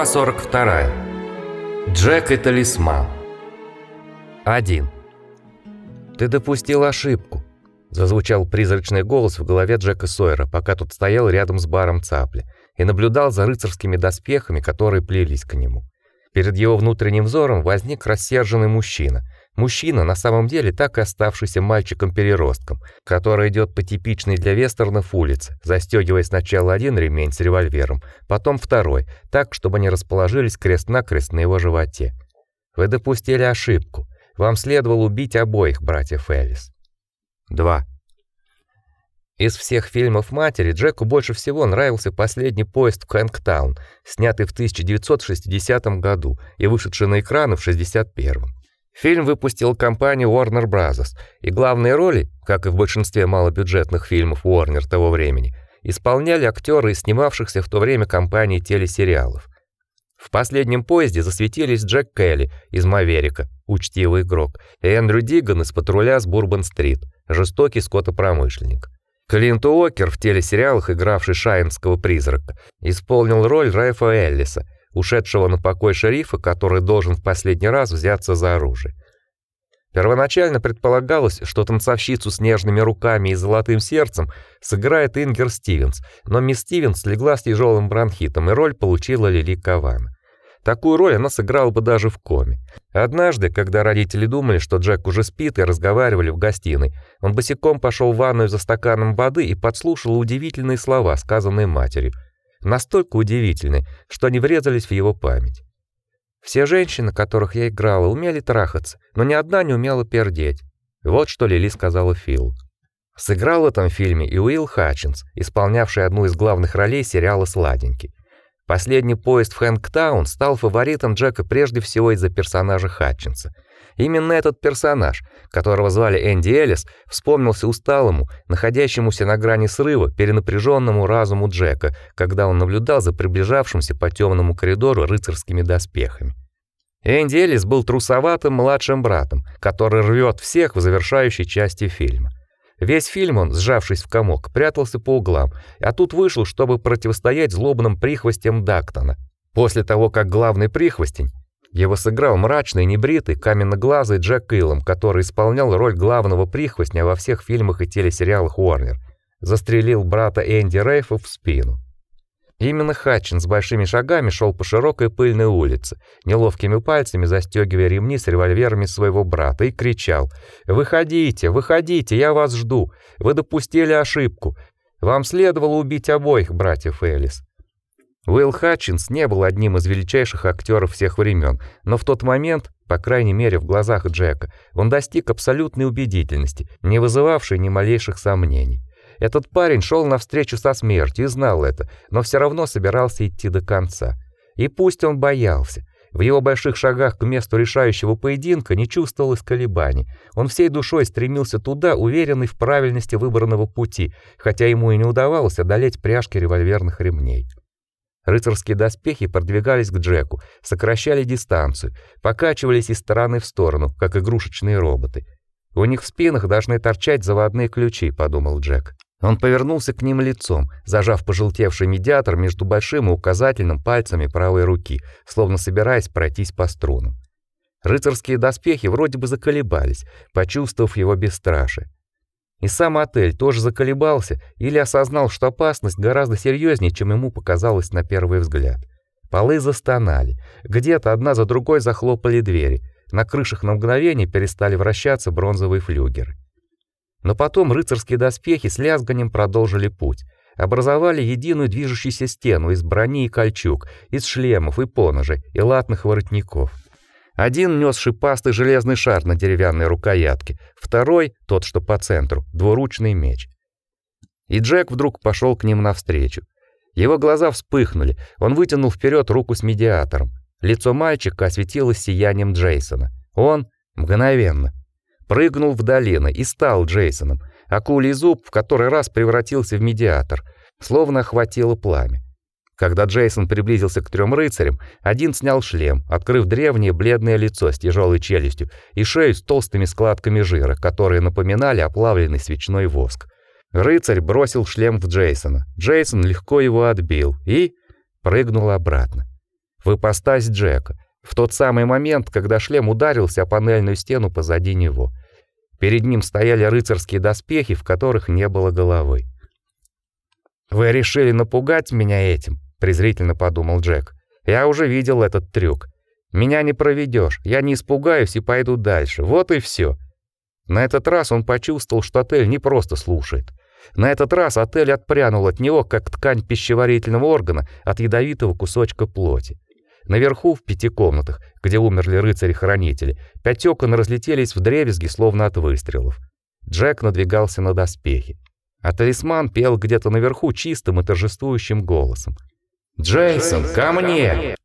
Глава 42. Джек и талисман. 1. Ты допустил ошибку, зазвучал призрачный голос в голове Джека Сойера, пока тот стоял рядом с баром Цапли и наблюдал за рыцарскими доспехами, которые плелись к нему. Перед его внутренним взором возник рассерженный мужчина. Мужчина, на самом деле, так и оставшийся мальчиком-переростком, который идет по типичной для вестернов улице, застегивая сначала один ремень с револьвером, потом второй, так, чтобы они расположились крест-накрест на его животе. Вы допустили ошибку. Вам следовало убить обоих братьев Элис. 2. Из всех фильмов матери Джеку больше всего нравился последний поезд в Хэнктаун, снятый в 1960 году и вышедший на экраны в 61. Фильм выпустил компания Warner Bros. и главные роли, как и в большинстве малобюджетных фильмов Warner того времени, исполняли актеры из снимавшихся в то время компаний телесериалов. В последнем поезде засветились Джек Келли из Маверика, учтивый игрок, и Эндрю Диган из Патруля с Бурбон-стрит, жестокий скотопромышленник. Клинт Уокер в телесериалах, игравший Шайнского призрака, исполнил роль Райфа Эллиса, ушедшего на покой шерифа, который должен в последний раз взяться за оружие. Первоначально предполагалось, что танцовщицу с нежными руками и золотым сердцем сыграет Ингер Стивенс, но мисс Стивенс легла с тяжелым бронхитом, и роль получила Лили Кавана. Такую роль она сыграла бы даже в коме. Однажды, когда родители думали, что Джек уже спит и разговаривали в гостиной, он босиком пошел в ванную за стаканом воды и подслушал удивительные слова, сказанные матерью. Настолько удивительные, что они врезались в его память. Все женщины, которых я играла, умели трахаться, но ни одна не умела пердеть. Вот что Лили сказала Фил. Сыграл в этом фильме и Уилл Хатчинс, исполнявший одну из главных ролей сериала Сладенький. Последний поезд в Хэнктаун стал фаворитом Джека прежде всего из-за персонажа Хатчинса. Именно этот персонаж, которого звали Энди Эллис, вспомнился усталому, находящемуся на грани срыва, перенапряженному разуму Джека, когда он наблюдал за приближавшимся по темному коридору рыцарскими доспехами. Энди Эллис был трусоватым младшим братом, который рвет всех в завершающей части фильма. Весь фильм он, сжавшись в комок, прятался по углам, а тут вышел, чтобы противостоять злобным прихвостям Дактона. После того, как главный прихвостень его сыграл мрачный, небритый, каменноглазый Джек Киллом, который исполнял роль главного прихвостня во всех фильмах и телесериалах Warner, застрелил брата Энди Рейфа в спину. Именно Хатчин с большими шагами шел по широкой пыльной улице, неловкими пальцами застегивая ремни с револьверами своего брата и кричал: "Выходите, выходите, я вас жду. Вы допустили ошибку. Вам следовало убить обоих братьев Элис". Уилл Хатчинс не был одним из величайших актеров всех времен, но в тот момент, по крайней мере, в глазах Джека, он достиг абсолютной убедительности, не вызывавшей ни малейших сомнений. Этот парень шел навстречу со смертью и знал это, но все равно собирался идти до конца. И пусть он боялся, в его больших шагах к месту решающего поединка не чувствовалось колебаний. Он всей душой стремился туда, уверенный в правильности выбранного пути, хотя ему и не удавалось одолеть пряжки револьверных ремней. Рыцарские доспехи продвигались к Джеку, сокращали дистанцию, покачивались из стороны в сторону, как игрушечные роботы. У них в спинах должны торчать заводные ключи, подумал Джек. Он повернулся к ним лицом, зажав пожелтевший медиатор между большим и указательным пальцами правой руки, словно собираясь пройтись по струнам. Рыцарские доспехи вроде бы заколебались, почувствовав его бесстрашие. И сам отель тоже заколебался или осознал, что опасность гораздо серьезнее, чем ему показалось на первый взгляд. Полы застонали, где-то одна за другой захлопали двери, на крышах на мгновение перестали вращаться бронзовые флюгеры. Но потом рыцарские доспехи с лязганием продолжили путь, образовали единую движущуюся стену из брони и кольчуг, из шлемов и поножей и латных воротников. Один нёс шипастый железный шар на деревянной рукоятке, второй, тот, что по центру, двуручный меч. И Джек вдруг пошел к ним навстречу. Его глаза вспыхнули. Он вытянул вперед руку с медиатором. Лицо мальчика осветилось сиянием Джейсона. Он мгновенно прыгнул в долину и стал Джейсоном. Акулий зуб в который раз превратился в медиатор, словно охватило пламя. Когда Джейсон приблизился к трем рыцарям, один снял шлем, открыв древнее бледное лицо с тяжелой челюстью и шею с толстыми складками жира, которые напоминали оплавленный свечной воск. Рыцарь бросил шлем в Джейсона. Джейсон легко его отбил и прыгнул обратно. в ипостась Джека, в тот самый момент, когда шлем ударился о панельную стену позади него. Перед ним стояли рыцарские доспехи, в которых не было головы. «Вы решили напугать меня этим?» — презрительно подумал Джек. «Я уже видел этот трюк. Меня не проведешь, я не испугаюсь и пойду дальше. Вот и все. На этот раз он почувствовал, что отель не просто слушает. На этот раз отель отпрянул от него, как ткань пищеварительного органа от ядовитого кусочка плоти. Наверху, в пяти комнатах, где умерли рыцари-хранители, пять окон разлетелись в дребезги, словно от выстрелов. Джек надвигался на доспехи. А талисман пел где-то наверху чистым и торжествующим голосом. «Джейсон, ко мне!»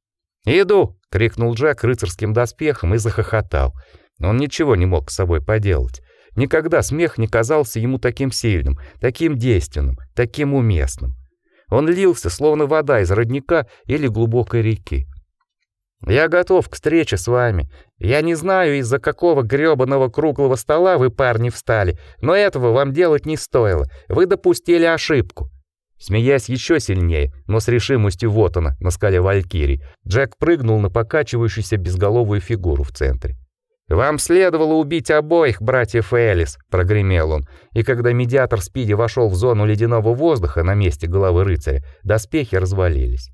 «Иду!» — крикнул Джек рыцарским доспехом и захохотал. Он ничего не мог с собой поделать. Никогда смех не казался ему таким сильным, таким действенным, таким уместным. Он лился, словно вода из родника или глубокой реки. Я готов к встрече с вами. Я не знаю, из-за какого грёбаного круглого стола вы, парни, встали, но этого вам делать не стоило. Вы допустили ошибку. Смеясь еще сильнее, но с решимостью вот она, на скале Валькирий, Джек прыгнул на покачивающуюся безголовую фигуру в центре. «Вам следовало убить обоих, братьев Элис», — прогремел он, и когда медиатор Спиди вошел в зону ледяного воздуха на месте головы рыцаря, доспехи развалились.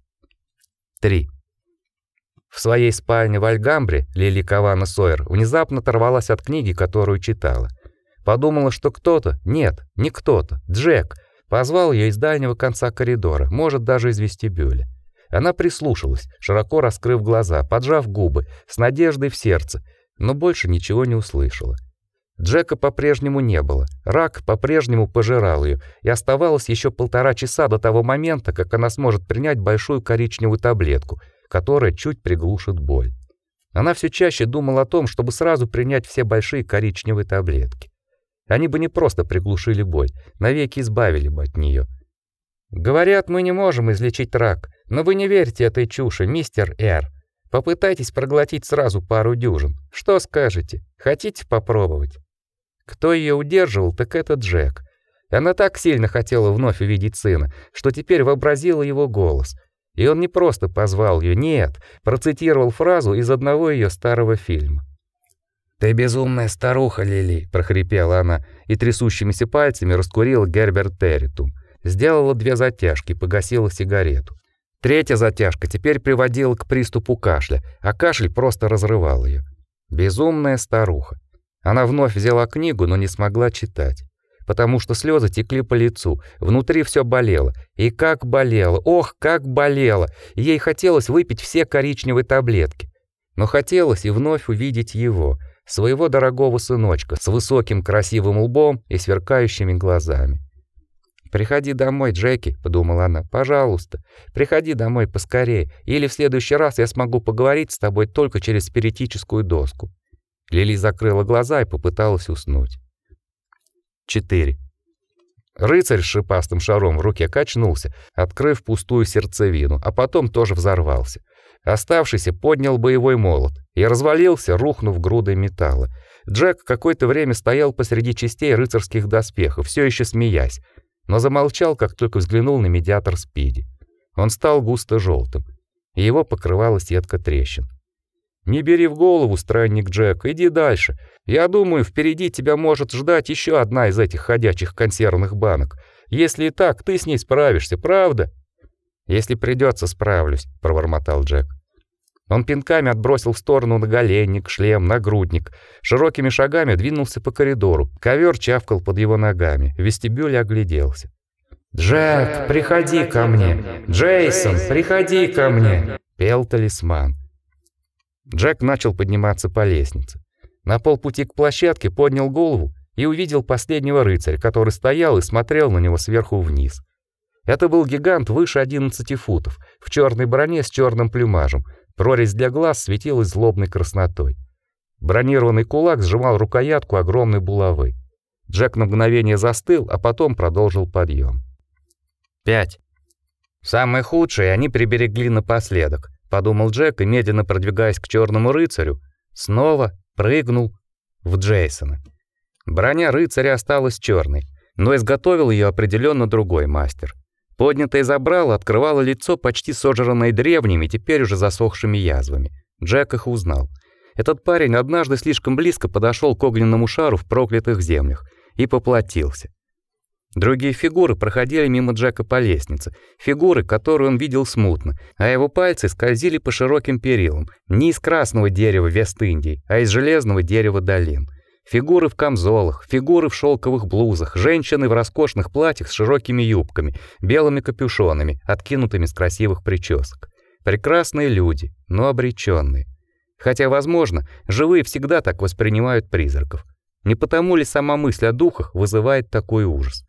3. В своей спальне в Альгамбре Лили Кавана Сойер внезапно оторвалась от книги, которую читала. Подумала, что кто-то, нет, не кто-то, Джек, позвал ее из дальнего конца коридора, может, даже из вестибюля. Она прислушалась, широко раскрыв глаза, поджав губы, с надеждой в сердце, но больше ничего не услышала. Джека по-прежнему не было. Рак по-прежнему пожирал ее, и оставалось еще полтора часа до того момента, как она сможет принять большую коричневую таблетку, которая чуть приглушит боль. Она все чаще думала о том, чтобы сразу принять все большие коричневые таблетки. Они бы не просто приглушили боль, навеки избавили бы от нее. Говорят, мы не можем излечить рак, но вы не верьте этой чуши, мистер Р. Попытайтесь проглотить сразу пару дюжин. Что скажете? Хотите попробовать? Кто ее удерживал, так это Джек. Она так сильно хотела вновь увидеть сына, что теперь вообразила его голос. И он не просто позвал ее, нет, процитировал фразу из одного ее старого фильма. «Ты безумная старуха, Лили», — прохрипела она и трясущимися пальцами раскурила Герберт Территум. Сделала две затяжки, погасила сигарету. Третья затяжка теперь приводила к приступу кашля, а кашель просто разрывал ее. Безумная старуха. Она вновь взяла книгу, но не смогла читать, потому что слезы текли по лицу, внутри все болело. И как болело, ох, как болело! Ей хотелось выпить все коричневые таблетки. Но хотелось и вновь увидеть его, своего дорогого сыночка с высоким красивым лбом и сверкающими глазами. Приходи домой, Джеки, подумала она. Пожалуйста, приходи домой поскорее, или в следующий раз я смогу поговорить с тобой только через спиритическую доску. Лили закрыла глаза и попыталась уснуть. 4. Рыцарь с шипастым шаром в руке качнулся, открыв пустую сердцевину, а потом тоже взорвался. Оставшийся поднял боевой молот и развалился, рухнув грудой металла. Джек какое-то время стоял посреди частей рыцарских доспехов, все еще смеясь, но замолчал, как только взглянул на медиатор Спиди. Он стал густо желтым, и его покрывала сетка трещин. Не бери в голову, странник Джек, иди дальше. Я думаю, впереди тебя может ждать еще одна из этих ходячих консервных банок. Если и так, ты с ней справишься, правда? Если придется, справлюсь, провормотал Джек. Он пинками отбросил в сторону наголенник, шлем, нагрудник. Широкими шагами двинулся по коридору. Ковер чавкал под его ногами. В вестибюле огляделся. «Джек, приходи ко мне! Джейсон, приходи ко мне!» Пел талисман. Джек начал подниматься по лестнице. На полпути к площадке поднял голову и увидел последнего рыцаря, который стоял и смотрел на него сверху вниз. Это был гигант выше 11 футов, в черной броне с черным плюмажем, Прорезь для глаз светилась злобной краснотой. Бронированный кулак сжимал рукоятку огромной булавы. Джек на мгновение застыл, а потом продолжил подъем. Пять. Самое худшее они приберегли напоследок, подумал Джек и медленно продвигаясь к черному рыцарю, снова прыгнул в Джейсона. Броня рыцаря осталась черной, но изготовил ее определенно другой мастер. Поднятое забрало открывало лицо, почти сожранное древними, теперь уже засохшими язвами. Джек их узнал. Этот парень однажды слишком близко подошел к огненному шару в проклятых землях и поплатился. Другие фигуры проходили мимо Джека по лестнице, фигуры, которые он видел смутно, а его пальцы скользили по широким перилам, не из красного дерева Вест-Индии, а из железного дерева долин. Фигуры в камзолах, фигуры в шелковых блузах, женщины в роскошных платьях с широкими юбками, белыми капюшонами, откинутыми с красивых причесок. Прекрасные люди, но обреченные. Хотя, возможно, живые всегда так воспринимают призраков. Не потому ли сама мысль о духах вызывает такой ужас?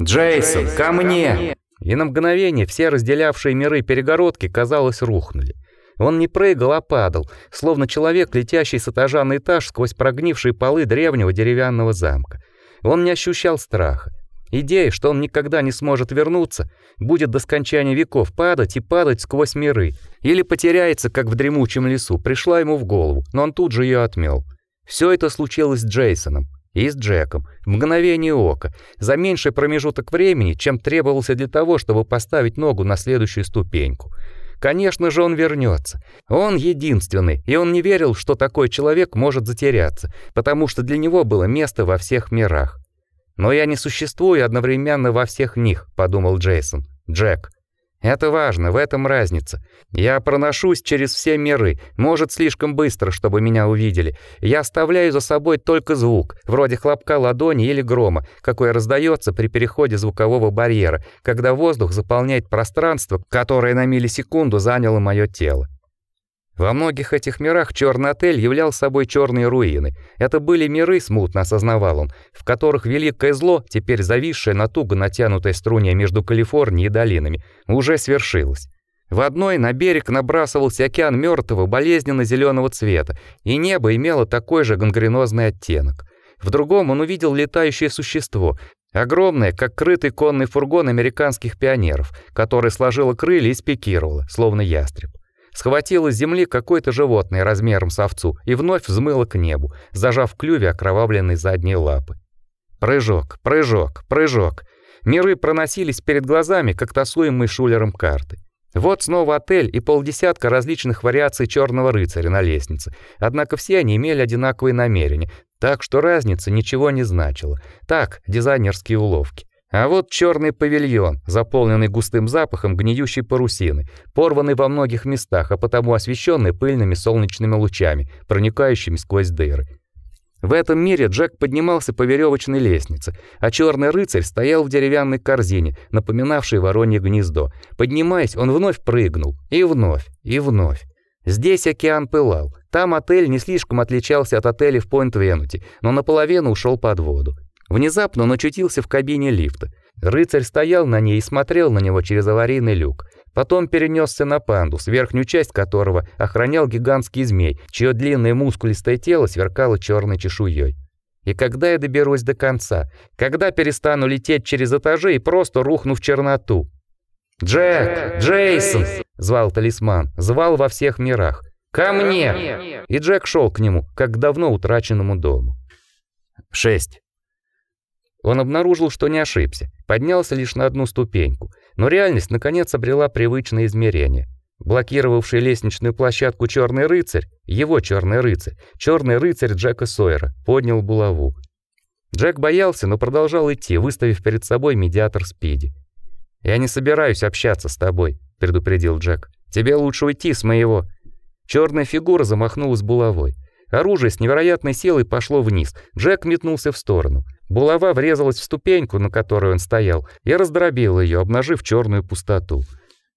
«Джейсон, ко мне!» И на мгновение все разделявшие миры перегородки, казалось, рухнули. Он не прыгал, а падал, словно человек, летящий с этажа на этаж сквозь прогнившие полы древнего деревянного замка. Он не ощущал страха. Идея, что он никогда не сможет вернуться, будет до скончания веков падать и падать сквозь миры, или потеряется, как в дремучем лесу, пришла ему в голову, но он тут же ее отмел. Все это случилось с Джейсоном и с Джеком в мгновение ока, за меньший промежуток времени, чем требовался для того, чтобы поставить ногу на следующую ступеньку. Конечно же, он вернется. Он единственный, и он не верил, что такой человек может затеряться, потому что для него было место во всех мирах. Но я не существую одновременно во всех них, подумал Джейсон. Джек, это важно, в этом разница. Я проношусь через все миры, может, слишком быстро, чтобы меня увидели. Я оставляю за собой только звук, вроде хлопка ладони или грома, какой раздается при переходе звукового барьера, когда воздух заполняет пространство, которое на миллисекунду заняло мое тело. Во многих этих мирах черный отель являл собой черные руины. Это были миры, смутно осознавал он, в которых великое зло, теперь зависшее на туго натянутой струне между Калифорнией и долинами, уже свершилось. В одной на берег набрасывался океан мертвого болезненно зеленого цвета, и небо имело такой же гангренозный оттенок. В другом он увидел летающее существо, огромное, как крытый конный фургон американских пионеров, которое сложило крылья и спикировало, словно ястреб схватила с земли какое-то животное размером с овцу и вновь взмыла к небу, зажав в клюве окровавленные задние лапы. Прыжок, прыжок, прыжок. Миры проносились перед глазами, как тасуемые шулером карты. Вот снова отель и полдесятка различных вариаций черного рыцаря на лестнице. Однако все они имели одинаковые намерения, так что разница ничего не значила. Так, дизайнерские уловки. А вот черный павильон, заполненный густым запахом гниющей парусины, порванный во многих местах, а потому освещенный пыльными солнечными лучами, проникающими сквозь дыры. В этом мире Джек поднимался по веревочной лестнице, а черный рыцарь стоял в деревянной корзине, напоминавшей воронье гнездо. Поднимаясь, он вновь прыгнул, и вновь, и вновь. Здесь океан пылал. Там отель не слишком отличался от отеля в Пойнт-Венути, но наполовину ушел под воду. Внезапно он очутился в кабине лифта. Рыцарь стоял на ней и смотрел на него через аварийный люк. Потом перенесся на пандус, верхнюю часть которого охранял гигантский змей, чье длинное мускулистое тело сверкало черной чешуей. И когда я доберусь до конца? Когда перестану лететь через этажи и просто рухну в черноту? «Джек! Джейсон!» — звал талисман, звал во всех мирах. «Ко мне!» И Джек шел к нему, как к давно утраченному дому. 6. Он обнаружил, что не ошибся, поднялся лишь на одну ступеньку, но реальность наконец обрела привычное измерение. Блокировавший лестничную площадку черный рыцарь, его черный рыцарь, черный рыцарь Джека Сойера, поднял булаву. Джек боялся, но продолжал идти, выставив перед собой медиатор Спиди. "Я не собираюсь общаться с тобой", предупредил Джек. "Тебе лучше уйти с моего". Черная фигура замахнулась булавой. Оружие с невероятной силой пошло вниз. Джек метнулся в сторону. Булава врезалась в ступеньку, на которой он стоял, и раздробила ее, обнажив черную пустоту.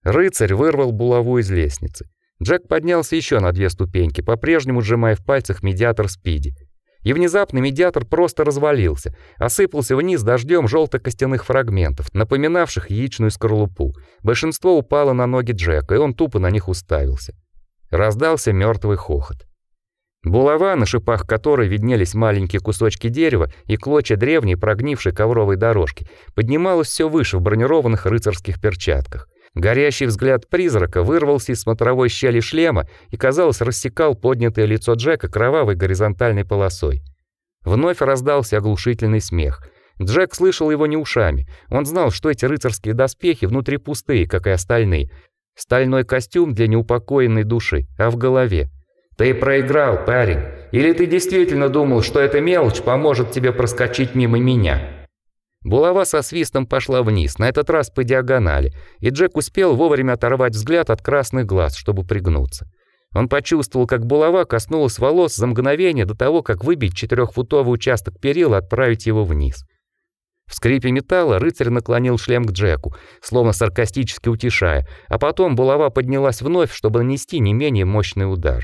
Рыцарь вырвал булаву из лестницы. Джек поднялся еще на две ступеньки, по-прежнему сжимая в пальцах медиатор Спиди. И внезапно медиатор просто развалился, осыпался вниз дождем желто-костяных фрагментов, напоминавших яичную скорлупу. Большинство упало на ноги Джека, и он тупо на них уставился. Раздался мертвый хохот. Булава, на шипах которой виднелись маленькие кусочки дерева и клочья древней прогнившей ковровой дорожки, поднималась все выше в бронированных рыцарских перчатках. Горящий взгляд призрака вырвался из смотровой щели шлема и, казалось, рассекал поднятое лицо Джека кровавой горизонтальной полосой. Вновь раздался оглушительный смех. Джек слышал его не ушами. Он знал, что эти рыцарские доспехи внутри пустые, как и остальные. Стальной костюм для неупокоенной души, а в голове. Ты проиграл, парень. Или ты действительно думал, что эта мелочь поможет тебе проскочить мимо меня? Булава со свистом пошла вниз, на этот раз по диагонали, и Джек успел вовремя оторвать взгляд от красных глаз, чтобы пригнуться. Он почувствовал, как булава коснулась волос за мгновение до того, как выбить четырехфутовый участок перил и отправить его вниз. В скрипе металла рыцарь наклонил шлем к Джеку, словно саркастически утешая, а потом булава поднялась вновь, чтобы нанести не менее мощный удар.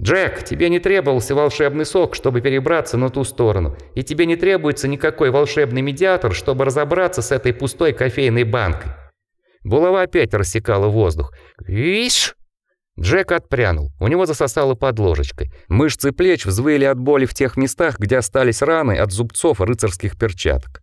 «Джек, тебе не требовался волшебный сок, чтобы перебраться на ту сторону, и тебе не требуется никакой волшебный медиатор, чтобы разобраться с этой пустой кофейной банкой». Булава опять рассекала воздух. «Вишь!» Джек отпрянул. У него засосало под ложечкой. Мышцы плеч взвыли от боли в тех местах, где остались раны от зубцов рыцарских перчаток.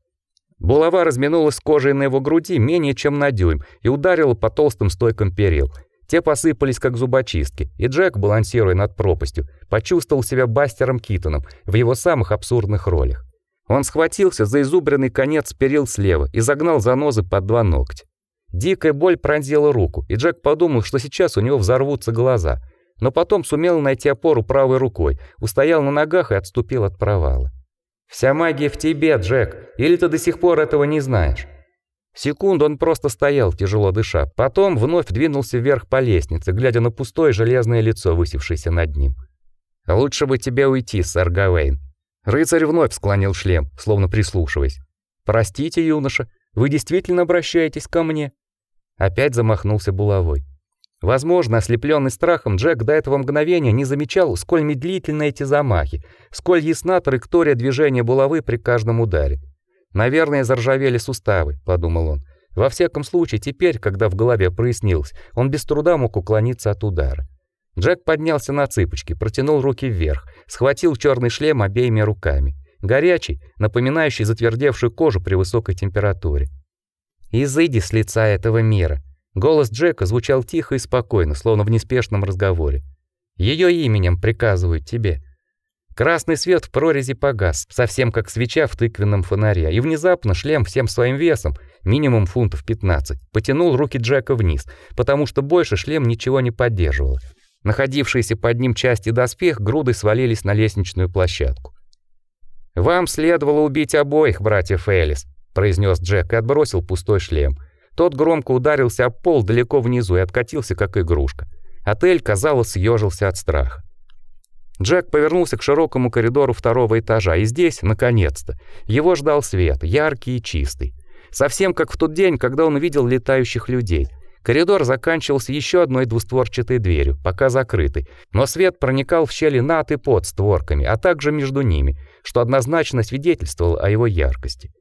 Булава разминулась кожей на его груди менее чем на дюйм и ударила по толстым стойкам перил. Те посыпались как зубочистки, и Джек, балансируя над пропастью, почувствовал себя Бастером Китоном в его самых абсурдных ролях. Он схватился за изубренный конец перил слева и загнал занозы под два ногтя. Дикая боль пронзила руку, и Джек подумал, что сейчас у него взорвутся глаза, но потом сумел найти опору правой рукой, устоял на ногах и отступил от провала. Вся магия в тебе, Джек. Или ты до сих пор этого не знаешь? Секунду он просто стоял, тяжело дыша. Потом вновь двинулся вверх по лестнице, глядя на пустое железное лицо, высевшееся над ним. Лучше бы тебе уйти, сэр Гавейн. Рыцарь вновь склонил шлем, словно прислушиваясь. Простите, юноша, вы действительно обращаетесь ко мне? Опять замахнулся булавой. Возможно, ослепленный страхом, Джек до этого мгновения не замечал, сколь медлительны эти замахи, сколь ясна траектория движения булавы при каждом ударе. Наверное, заржавели суставы, подумал он. Во всяком случае, теперь, когда в голове прояснилось, он без труда мог уклониться от удара. Джек поднялся на цыпочки, протянул руки вверх, схватил черный шлем обеими руками, горячий, напоминающий затвердевшую кожу при высокой температуре. Изыди с лица этого мира, Голос Джека звучал тихо и спокойно, словно в неспешном разговоре. Ее именем приказывают тебе. Красный свет в прорези погас, совсем как свеча в тыквенном фонаре, и внезапно шлем всем своим весом, минимум фунтов 15, потянул руки Джека вниз, потому что больше шлем ничего не поддерживал. Находившиеся под ним части доспех грудой свалились на лестничную площадку. «Вам следовало убить обоих, братьев Элис», — произнес Джек и отбросил пустой шлем. Тот громко ударился об пол далеко внизу и откатился как игрушка. Отель, казалось, съежился от страха. Джек повернулся к широкому коридору второго этажа, и здесь, наконец-то, его ждал свет, яркий и чистый. Совсем как в тот день, когда он увидел летающих людей. Коридор заканчивался еще одной двустворчатой дверью, пока закрытой, но свет проникал в щели над и под створками, а также между ними, что однозначно свидетельствовало о его яркости.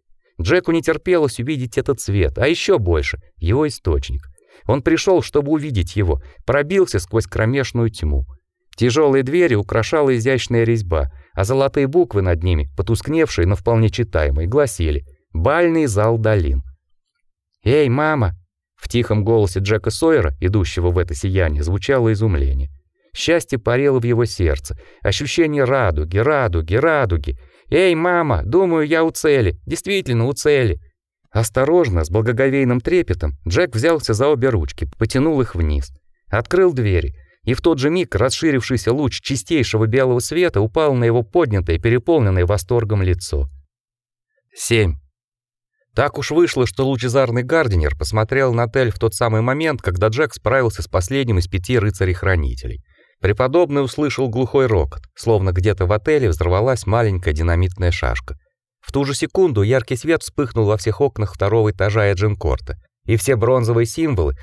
Джеку не терпелось увидеть этот свет, а еще больше его источник. Он пришел, чтобы увидеть его, пробился сквозь кромешную тьму. Тяжелые двери украшала изящная резьба, а золотые буквы над ними, потускневшие, но вполне читаемые, гласили: "Бальный зал долин". "Эй, мама!" В тихом голосе Джека Сойера, идущего в это сияние, звучало изумление. Счастье парило в его сердце, ощущение радуги, радуги, радуги, «Эй, мама, думаю, я у цели. Действительно, у цели». Осторожно, с благоговейным трепетом, Джек взялся за обе ручки, потянул их вниз. Открыл двери, и в тот же миг расширившийся луч чистейшего белого света упал на его поднятое, переполненное восторгом лицо. 7. Так уж вышло, что лучезарный Гардинер посмотрел на Тель в тот самый момент, когда Джек справился с последним из пяти рыцарей-хранителей. Преподобный услышал глухой рокот, словно где-то в отеле взорвалась маленькая динамитная шашка. В ту же секунду яркий свет вспыхнул во всех окнах второго этажа Эджинкорта, и все бронзовые символы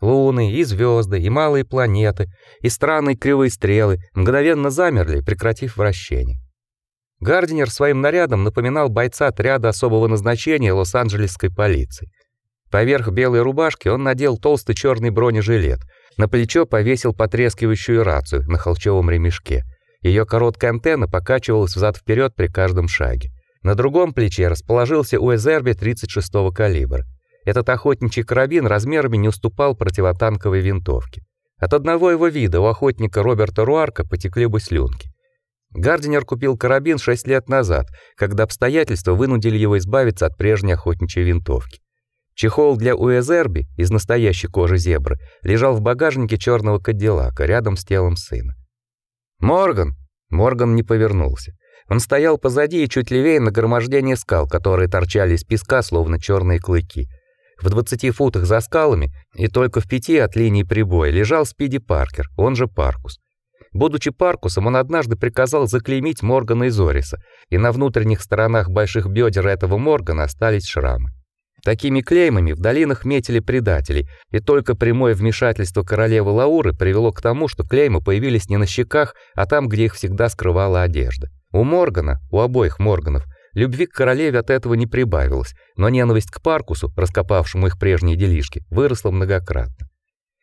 луны и звезды, и малые планеты, и странные кривые стрелы мгновенно замерли, прекратив вращение. Гардинер своим нарядом напоминал бойца отряда особого назначения Лос-Анджелесской полиции. Поверх белой рубашки он надел толстый черный бронежилет — на плечо повесил потрескивающую рацию на холчевом ремешке. Ее короткая антенна покачивалась взад вперед при каждом шаге. На другом плече расположился УСРБ 36-го калибра. Этот охотничий карабин размерами не уступал противотанковой винтовке. От одного его вида у охотника Роберта Руарка потекли бы слюнки. Гардинер купил карабин 6 лет назад, когда обстоятельства вынудили его избавиться от прежней охотничьей винтовки. Чехол для «Уэзерби» из настоящей кожи зебры лежал в багажнике черного Кадиллака рядом с телом сына. «Морган!» Морган не повернулся. Он стоял позади и чуть левее нагромождения скал, которые торчали из песка, словно черные клыки. В 20 футах за скалами и только в пяти от линии прибоя лежал Спиди Паркер, он же Паркус. Будучи Паркусом, он однажды приказал заклеймить Моргана из Орриса, и на внутренних сторонах больших бедер этого Моргана остались шрамы. Такими клеймами в долинах метили предателей, и только прямое вмешательство королевы Лауры привело к тому, что клеймы появились не на щеках, а там, где их всегда скрывала одежда. У Моргана, у обоих Морганов, любви к королеве от этого не прибавилось, но ненависть к Паркусу, раскопавшему их прежние делишки, выросла многократно.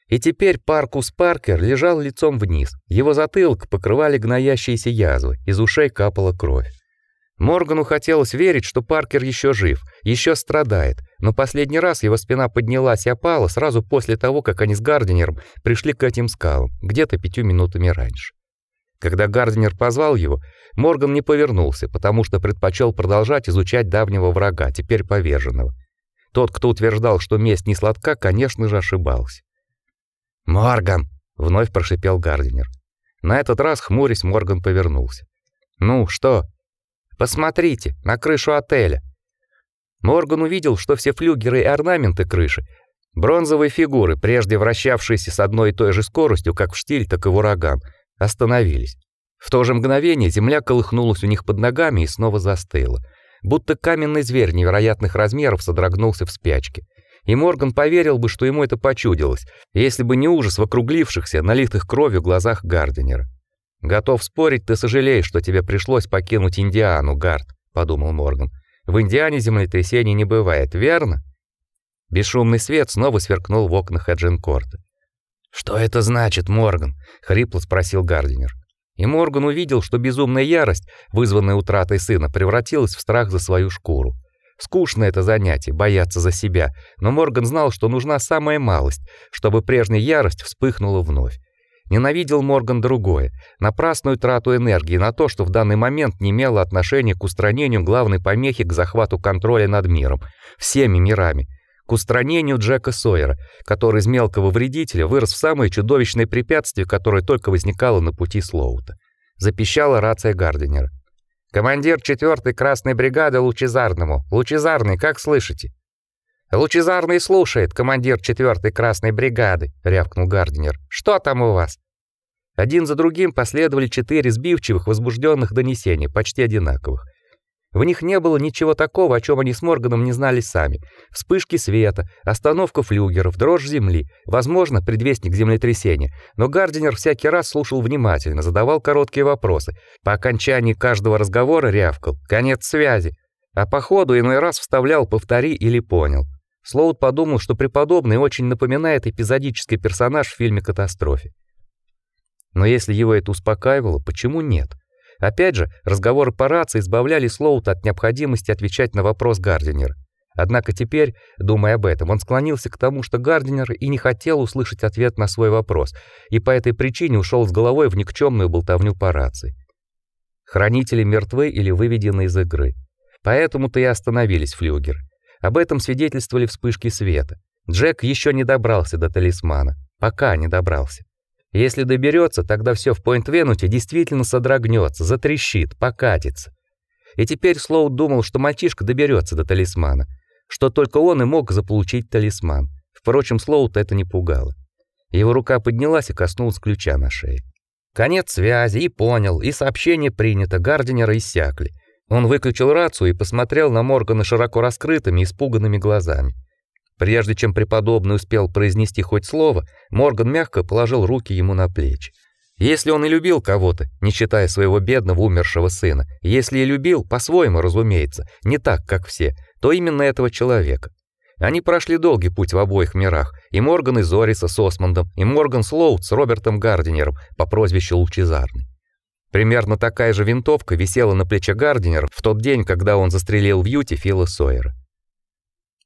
И теперь Паркус Паркер лежал лицом вниз. Его затылок покрывали гноящиеся язвы, из ушей капала кровь. Моргану хотелось верить, что Паркер еще жив, еще страдает, но последний раз его спина поднялась и опала сразу после того, как они с Гардинером пришли к этим скалам, где-то пятью минутами раньше. Когда Гардинер позвал его, Морган не повернулся, потому что предпочел продолжать изучать давнего врага, теперь поверженного. Тот, кто утверждал, что месть не сладка, конечно же, ошибался. "Морган", вновь прошипел Гардинер. На этот раз хмурясь Морган повернулся. "Ну, что?" Посмотрите, на крышу отеля. Морган увидел, что все флюгеры и орнаменты крыши бронзовые фигуры, прежде вращавшиеся с одной и той же скоростью, как в штиль, так и в ураган, остановились. В то же мгновение земля колыхнулась у них под ногами и снова застыла, будто каменный зверь невероятных размеров содрогнулся в спячке. И Морган поверил бы, что ему это почудилось, если бы не ужас в округлившихся, налитых кровью глазах Гарденера. Готов спорить, ты сожалеешь, что тебе пришлось покинуть Индиану, Гард, подумал Морган. В Индиане землетрясений не бывает, верно? Бесшумный свет снова сверкнул в окнах Эджинкорта. Что это значит, Морган? хрипло спросил Гардинер. И Морган увидел, что безумная ярость, вызванная утратой сына, превратилась в страх за свою шкуру. Скучно это занятие бояться за себя, но Морган знал, что нужна самая малость, чтобы прежняя ярость вспыхнула вновь. Ненавидел Морган другое напрасную трату энергии на то, что в данный момент не имело отношения к устранению главной помехи к захвату контроля над миром, всеми мирами, к устранению Джека Сойера, который из мелкого вредителя вырос в самое чудовищное препятствие, которое только возникало на пути Слоута. Запищала рация Гардинера. Командир 4-й Красной бригады Лучезарному. Лучезарный, как слышите? Лучезарный слушает, командир 4-й Красной бригады, рявкнул Гардинер. Что там у вас? Один за другим последовали четыре сбивчивых, возбужденных донесения, почти одинаковых. В них не было ничего такого, о чем они с Морганом не знали сами. Вспышки света, остановка флюгеров, дрожь земли, возможно, предвестник землетрясения. Но Гардинер всякий раз слушал внимательно, задавал короткие вопросы. По окончании каждого разговора рявкал: "Конец связи". А по ходу иной раз вставлял: "Повтори" или "Понял". Слоут подумал, что преподобный очень напоминает эпизодический персонаж в фильме Катастрофе. Но если его это успокаивало, почему нет? Опять же, разговоры по рации избавляли Слоута от необходимости отвечать на вопрос Гардинера. Однако теперь, думая об этом, он склонился к тому, что Гардинер и не хотел услышать ответ на свой вопрос, и по этой причине ушел с головой в никчемную болтовню по рации. Хранители мертвы или выведены из игры. Поэтому-то и остановились флюгеры. Об этом свидетельствовали вспышки света. Джек еще не добрался до талисмана, пока не добрался. Если доберется, тогда все в Пойнт-Венуте действительно содрогнется, затрещит, покатится. И теперь Слоу думал, что мальчишка доберется до талисмана, что только он и мог заполучить талисман. Впрочем, Слоута это не пугало. Его рука поднялась и коснулась ключа на шее. Конец связи, и понял, и сообщение принято, Гардинера иссякли. Он выключил рацию и посмотрел на Моргана широко раскрытыми, испуганными глазами. Прежде чем преподобный успел произнести хоть слово, Морган мягко положил руки ему на плечи. Если он и любил кого-то, не считая своего бедного умершего сына, если и любил, по-своему, разумеется, не так, как все, то именно этого человека. Они прошли долгий путь в обоих мирах, и Морган из Ориса с Осмондом, и Морган Слоут с Робертом Гардинером по прозвищу Лучезарный. Примерно такая же винтовка висела на плече Гардинера в тот день, когда он застрелил в Юте Фила Сойера.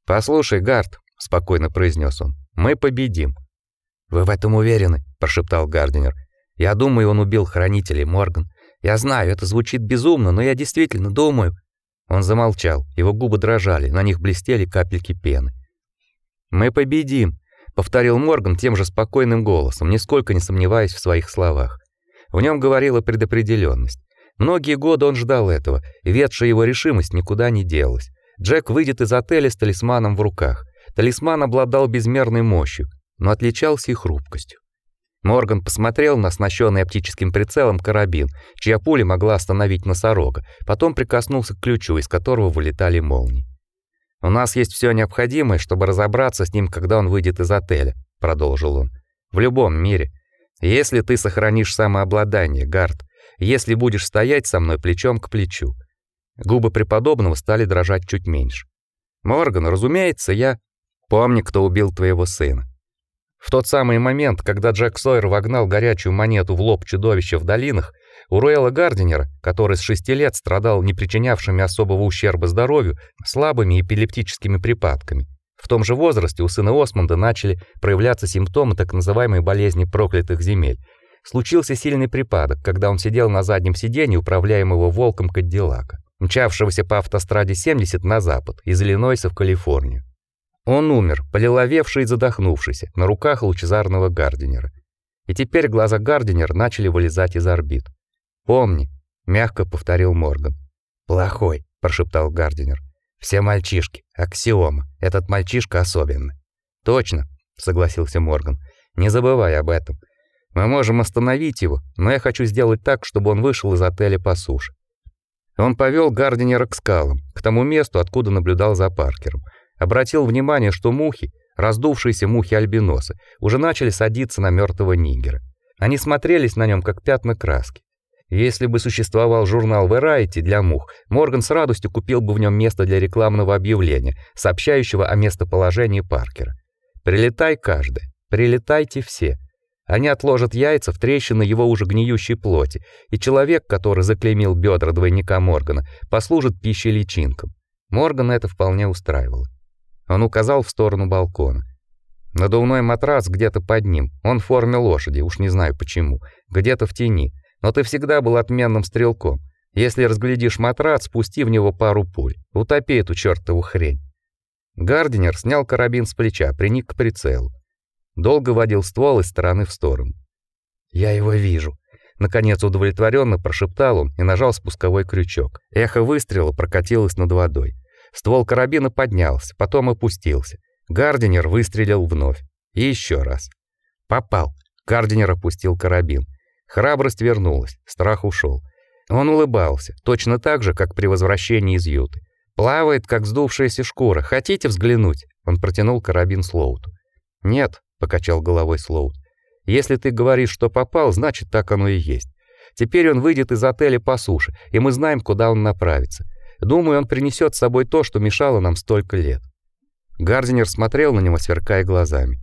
"Послушай, Гард", спокойно произнес он. "Мы победим". "Вы в этом уверены?" прошептал Гардинер. "Я думаю, он убил хранителей Морган. Я знаю, это звучит безумно, но я действительно думаю. Он замолчал. Его губы дрожали, на них блестели капельки пены. Мы победим, повторил Морган тем же спокойным голосом, нисколько не сомневаясь в своих словах. В нем говорила предопределенность. Многие годы он ждал этого, и ветшая его решимость никуда не делась. Джек выйдет из отеля с талисманом в руках. Талисман обладал безмерной мощью, но отличался и хрупкостью. Морган посмотрел на оснащенный оптическим прицелом карабин, чья пуля могла остановить носорога, потом прикоснулся к ключу, из которого вылетали молнии. У нас есть все необходимое, чтобы разобраться с ним, когда он выйдет из отеля, продолжил он. В любом мире, если ты сохранишь самообладание, Гард, если будешь стоять со мной плечом к плечу. Губы преподобного стали дрожать чуть меньше. Морган, разумеется, я помню, кто убил твоего сына. В тот самый момент, когда Джек Сойер вогнал горячую монету в лоб чудовища в долинах, у Руэла Гардинера, который с шести лет страдал не причинявшими особого ущерба здоровью, слабыми эпилептическими припадками, в том же возрасте у сына Осмонда начали проявляться симптомы так называемой болезни проклятых земель. Случился сильный припадок, когда он сидел на заднем сиденье управляемого волком Кадиллака, мчавшегося по автостраде 70 на запад из Иллинойса в Калифорнию. Он умер, полиловевший и задохнувшийся, на руках лучезарного Гардинера. И теперь глаза Гардинера начали вылезать из орбит. «Помни», — мягко повторил Морган. «Плохой», — прошептал Гардинер. «Все мальчишки. Аксиома. Этот мальчишка особенный». «Точно», — согласился Морган. «Не забывай об этом. Мы можем остановить его, но я хочу сделать так, чтобы он вышел из отеля по суше». Он повел Гардинера к скалам, к тому месту, откуда наблюдал за Паркером — обратил внимание, что мухи, раздувшиеся мухи-альбиносы, уже начали садиться на мертвого нигера. Они смотрелись на нем как пятна краски. Если бы существовал журнал Variety для мух, Морган с радостью купил бы в нем место для рекламного объявления, сообщающего о местоположении Паркера. Прилетай каждый, прилетайте все. Они отложат яйца в трещины его уже гниющей плоти, и человек, который заклеймил бедра двойника Моргана, послужит пищей личинкам. Моргана это вполне устраивало. Он указал в сторону балкона. Надувной матрас где-то под ним. Он в форме лошади, уж не знаю почему. Где-то в тени. Но ты всегда был отменным стрелком. Если разглядишь матрас, спусти в него пару пуль. Утопи эту чертову хрень. Гардинер снял карабин с плеча, приник к прицелу. Долго водил ствол из стороны в сторону. Я его вижу. Наконец удовлетворенно прошептал он и нажал спусковой крючок. Эхо выстрела прокатилось над водой. Ствол карабина поднялся, потом опустился. Гардинер выстрелил вновь. И еще раз. Попал. Гардинер опустил карабин. Храбрость вернулась, страх ушел. Он улыбался, точно так же, как при возвращении из юты. Плавает, как сдувшаяся шкура. Хотите взглянуть? Он протянул карабин Слоуту. Нет, покачал головой Слоут. Если ты говоришь, что попал, значит, так оно и есть. Теперь он выйдет из отеля по суше, и мы знаем, куда он направится. Думаю, он принесет с собой то, что мешало нам столько лет. Гардинер смотрел на него, сверкая глазами.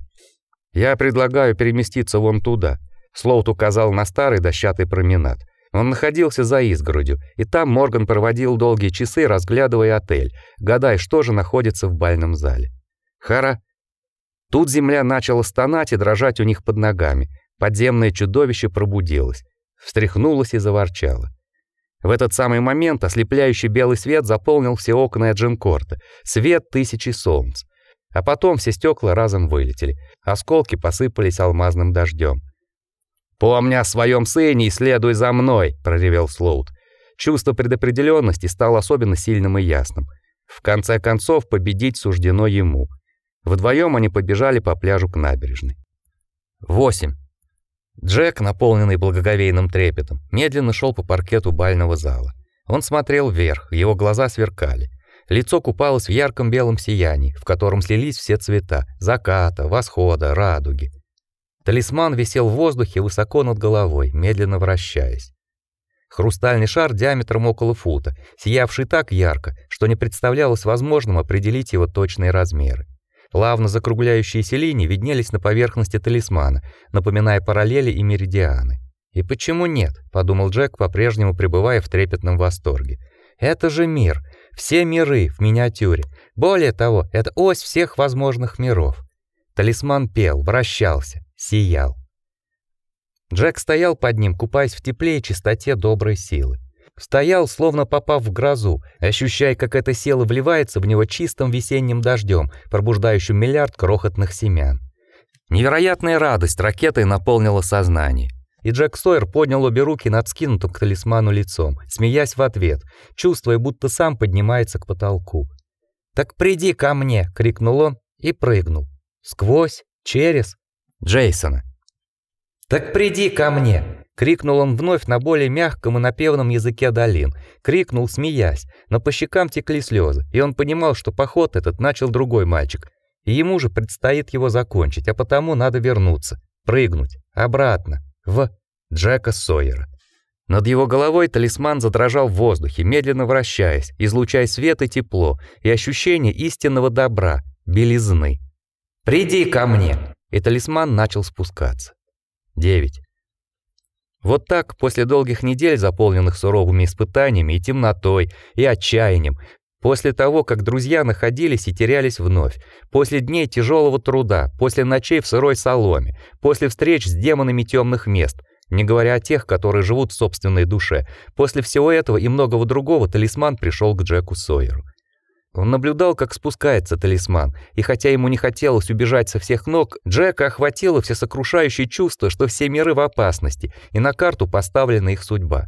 Я предлагаю переместиться вон туда. Слоут указал на старый дощатый променад. Он находился за изгородью, и там Морган проводил долгие часы, разглядывая отель, гадая, что же находится в бальном зале. Хара. Тут земля начала стонать и дрожать у них под ногами. Подземное чудовище пробудилось, встряхнулось и заворчало. В этот самый момент ослепляющий белый свет заполнил все окна Эджинкорта, свет тысячи солнц. А потом все стекла разом вылетели, осколки посыпались алмазным дождем. «Помни о своем сыне и следуй за мной!» — проревел Слоут. Чувство предопределенности стало особенно сильным и ясным. В конце концов, победить суждено ему. Вдвоем они побежали по пляжу к набережной. 8. Джек, наполненный благоговейным трепетом, медленно шел по паркету бального зала. Он смотрел вверх, его глаза сверкали. Лицо купалось в ярком белом сиянии, в котором слились все цвета: заката, восхода, радуги. Талисман висел в воздухе высоко над головой, медленно вращаясь. Хрустальный шар диаметром около фута, сиявший так ярко, что не представлялось возможным определить его точные размеры. Плавно закругляющиеся линии виднелись на поверхности талисмана, напоминая параллели и меридианы. И почему нет, подумал Джек, по-прежнему пребывая в трепетном восторге. Это же мир, все миры в миниатюре. Более того, это ось всех возможных миров. Талисман пел, вращался, сиял. Джек стоял под ним, купаясь в тепле и чистоте доброй силы. Стоял, словно попав в грозу, ощущая, как эта сила вливается в него чистым весенним дождем, пробуждающим миллиард крохотных семян. Невероятная радость ракетой наполнила сознание. И Джек Сойер поднял обе руки над скинутым к талисману лицом, смеясь в ответ, чувствуя, будто сам поднимается к потолку. «Так приди ко мне!» — крикнул он и прыгнул. Сквозь, через Джейсона. «Так приди ко мне!» — крикнул он вновь на более мягком и напевном языке долин. Крикнул, смеясь, но по щекам текли слезы, и он понимал, что поход этот начал другой мальчик, и ему же предстоит его закончить, а потому надо вернуться, прыгнуть, обратно, в Джека Сойера. Над его головой талисман задрожал в воздухе, медленно вращаясь, излучая свет и тепло, и ощущение истинного добра, белизны. «Приди ко мне!» И талисман начал спускаться. 9. Вот так, после долгих недель, заполненных суровыми испытаниями и темнотой, и отчаянием, после того, как друзья находились и терялись вновь, после дней тяжелого труда, после ночей в сырой соломе, после встреч с демонами темных мест, не говоря о тех, которые живут в собственной душе, после всего этого и многого другого, талисман пришел к Джеку Сойеру. Он наблюдал, как спускается талисман, и хотя ему не хотелось убежать со всех ног, Джека охватило всесокрушающее чувство, что все миры в опасности, и на карту поставлена их судьба.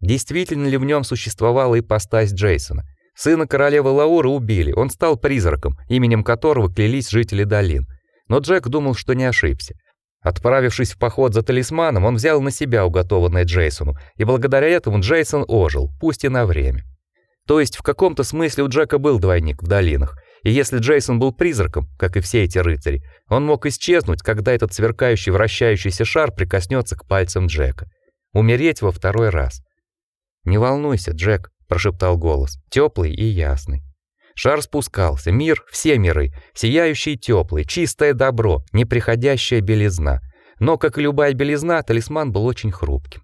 Действительно ли в нем существовала ипостась Джейсона? Сына королевы Лауры убили, он стал призраком, именем которого клялись жители долин. Но Джек думал, что не ошибся. Отправившись в поход за талисманом, он взял на себя уготованное Джейсону, и благодаря этому Джейсон ожил, пусть и на время. То есть в каком-то смысле у Джека был двойник в долинах. И если Джейсон был призраком, как и все эти рыцари, он мог исчезнуть, когда этот сверкающий вращающийся шар прикоснется к пальцам Джека. Умереть во второй раз. «Не волнуйся, Джек», — прошептал голос, теплый и ясный. Шар спускался, мир, все миры, сияющий и теплый, чистое добро, неприходящая белизна. Но, как и любая белизна, талисман был очень хрупким.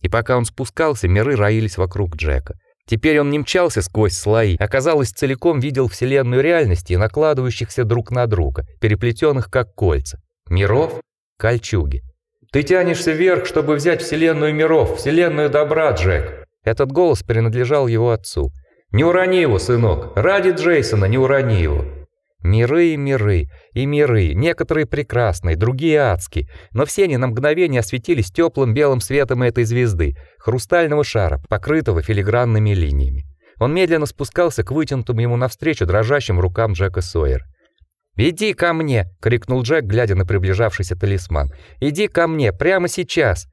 И пока он спускался, миры роились вокруг Джека. Теперь он не мчался сквозь слои, а казалось, целиком видел вселенную реальности, накладывающихся друг на друга, переплетенных как кольца. Миров, кольчуги. Ты тянешься вверх, чтобы взять вселенную миров, вселенную добра, Джек. Этот голос принадлежал его отцу. Не урони его, сынок. Ради Джейсона не урони его. Миры и миры, и миры, некоторые прекрасные, другие адские, но все они на мгновение осветились теплым белым светом этой звезды, хрустального шара, покрытого филигранными линиями. Он медленно спускался к вытянутым ему навстречу дрожащим рукам Джека Сойера. «Иди ко мне!» — крикнул Джек, глядя на приближавшийся талисман. «Иди ко мне, прямо сейчас!»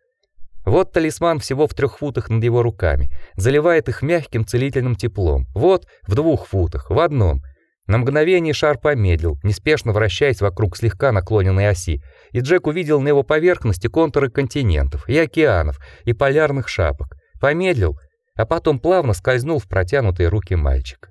Вот талисман всего в трех футах над его руками, заливает их мягким целительным теплом. Вот в двух футах, в одном — на мгновение шар помедлил, неспешно вращаясь вокруг слегка наклоненной оси, и Джек увидел на его поверхности контуры континентов и океанов и полярных шапок. Помедлил, а потом плавно скользнул в протянутые руки мальчика.